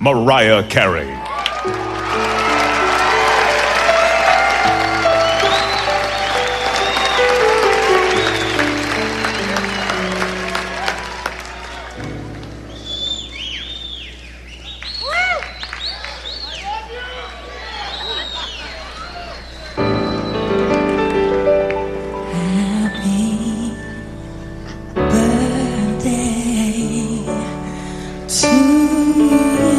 Mariah Carey. To you.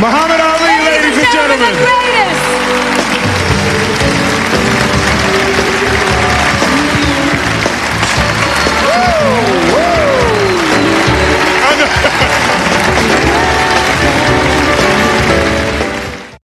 Muhammad Ali, ladies and gentlemen.